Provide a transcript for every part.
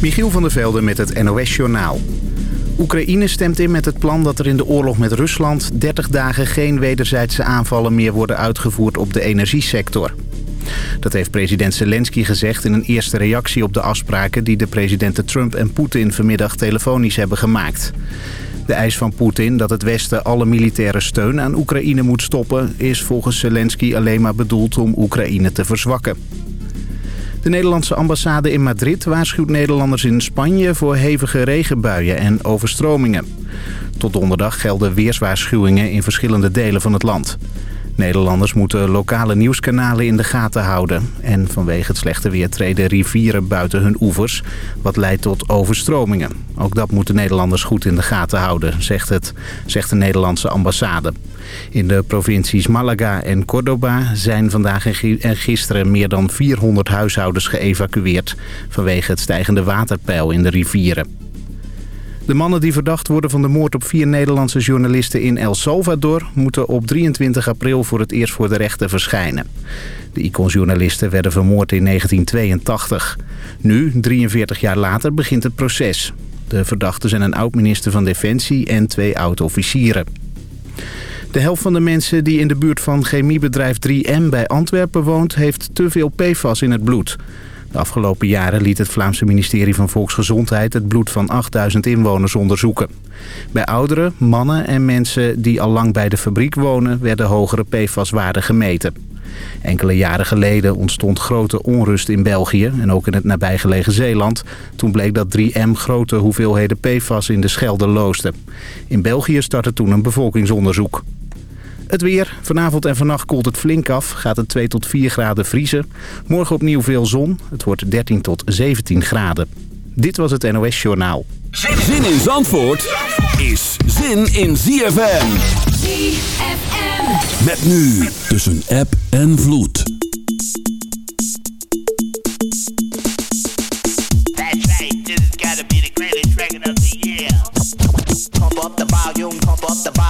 Michiel van der Velde met het NOS-journaal. Oekraïne stemt in met het plan dat er in de oorlog met Rusland 30 dagen geen wederzijdse aanvallen meer worden uitgevoerd op de energiesector. Dat heeft president Zelensky gezegd in een eerste reactie op de afspraken die de presidenten Trump en Poetin vanmiddag telefonisch hebben gemaakt. De eis van Poetin dat het Westen alle militaire steun aan Oekraïne moet stoppen... is volgens Zelensky alleen maar bedoeld om Oekraïne te verzwakken. De Nederlandse ambassade in Madrid waarschuwt Nederlanders in Spanje voor hevige regenbuien en overstromingen. Tot donderdag gelden weerswaarschuwingen in verschillende delen van het land. Nederlanders moeten lokale nieuwskanalen in de gaten houden. En vanwege het slechte weer treden rivieren buiten hun oevers, wat leidt tot overstromingen. Ook dat moeten Nederlanders goed in de gaten houden, zegt, het, zegt de Nederlandse ambassade. In de provincies Malaga en Córdoba zijn vandaag en gisteren meer dan 400 huishoudens geëvacueerd... vanwege het stijgende waterpeil in de rivieren. De mannen die verdacht worden van de moord op vier Nederlandse journalisten in El Salvador... moeten op 23 april voor het eerst voor de rechter verschijnen. De iconjournalisten werden vermoord in 1982. Nu, 43 jaar later, begint het proces. De verdachten zijn een oud-minister van Defensie en twee oud-officieren. De helft van de mensen die in de buurt van chemiebedrijf 3M bij Antwerpen woont... heeft te veel PFAS in het bloed. De afgelopen jaren liet het Vlaamse ministerie van Volksgezondheid het bloed van 8000 inwoners onderzoeken. Bij ouderen, mannen en mensen die al lang bij de fabriek wonen werden hogere PFAS-waarden gemeten. Enkele jaren geleden ontstond grote onrust in België en ook in het nabijgelegen Zeeland. Toen bleek dat 3M grote hoeveelheden PFAS in de Schelde loosde. In België startte toen een bevolkingsonderzoek. Het weer. Vanavond en vannacht koelt het flink af. Gaat het 2 tot 4 graden vriezen. Morgen opnieuw veel zon. Het wordt 13 tot 17 graden. Dit was het NOS Journaal. Zin in Zandvoort is zin in ZFM. ZFM. Met nu tussen app en vloed. That's right. This has got to be the greatest record of the year. Pump up the volume, pump up the volume,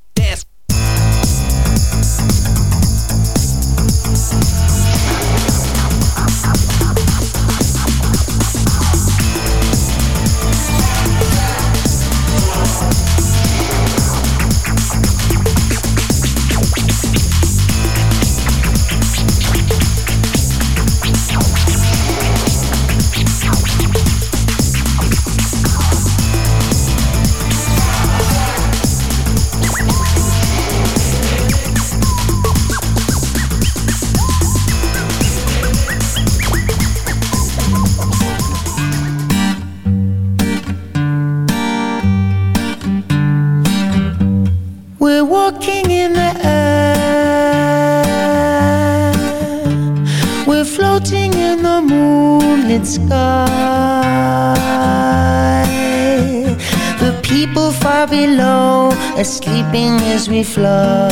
sleeping as we fly.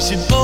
always involved.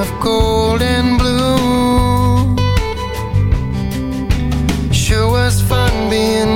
of gold and blue. Sure was fun being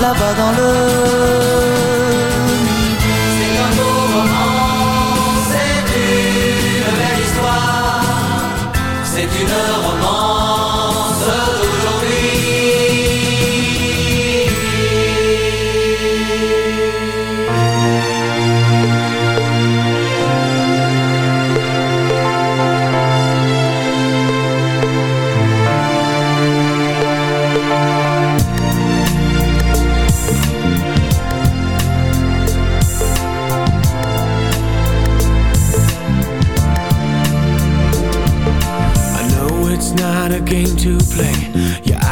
là-bas dans le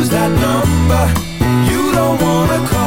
lose that number. You don't wanna call.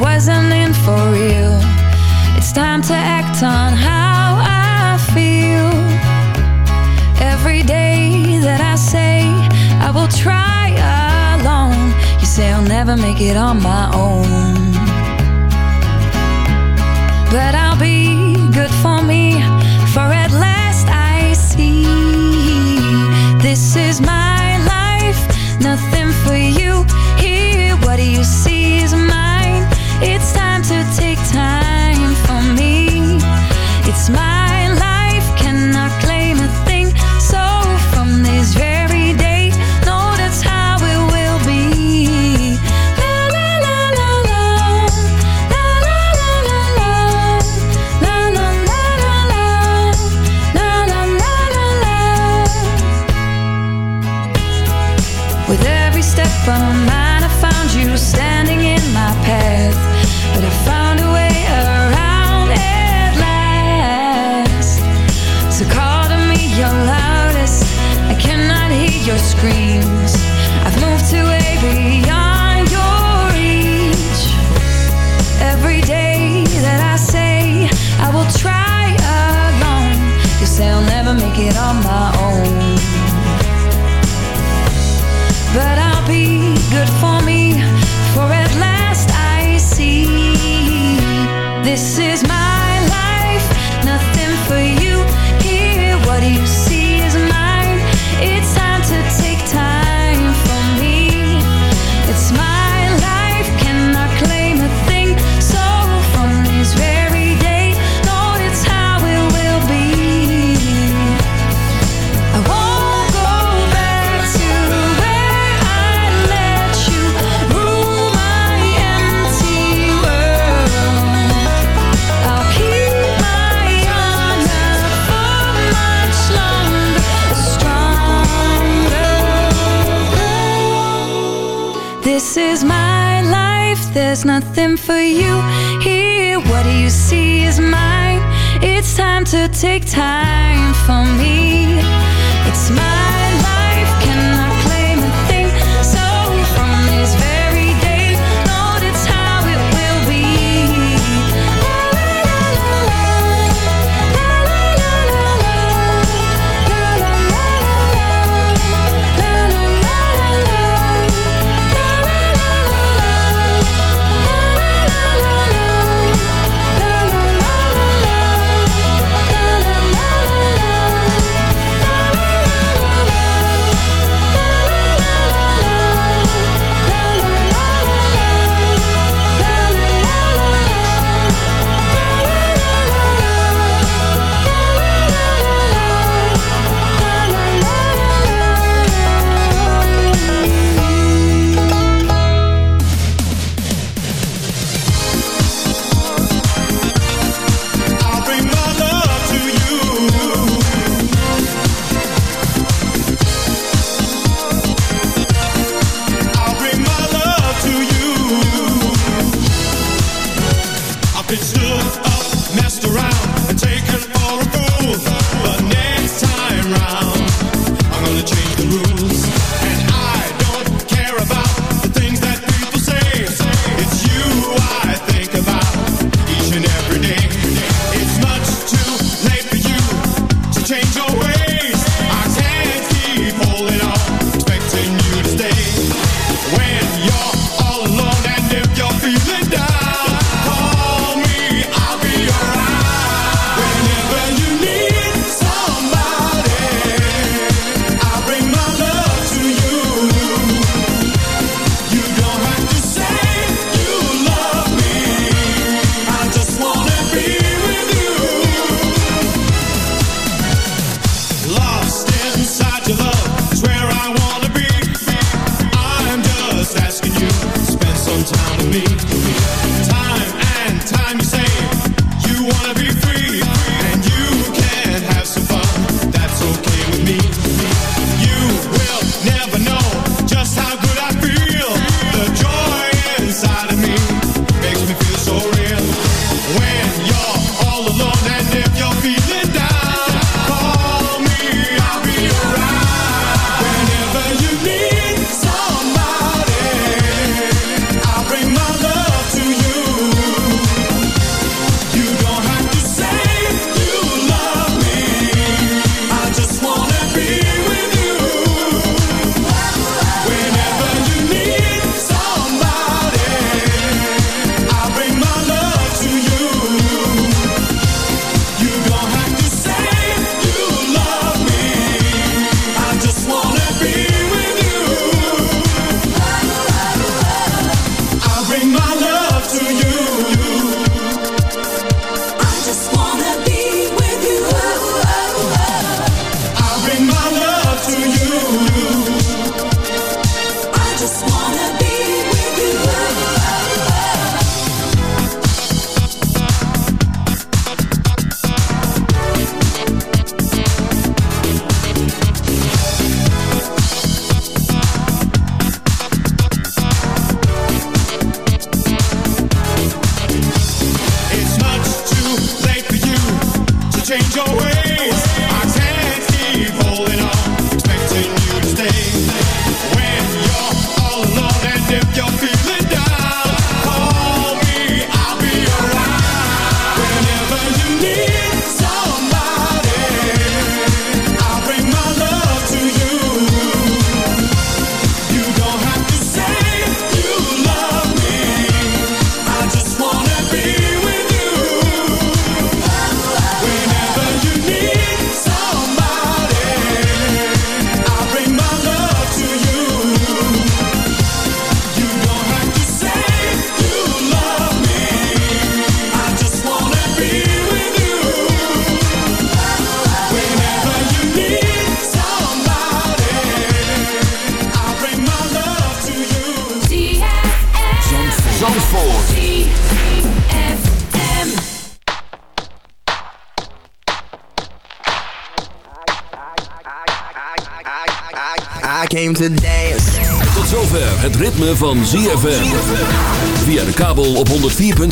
wasn't in for real. It's time to act on how I feel. Every day that I say I will try alone, you say I'll never make it on my own. But I'll be good for me it on my own.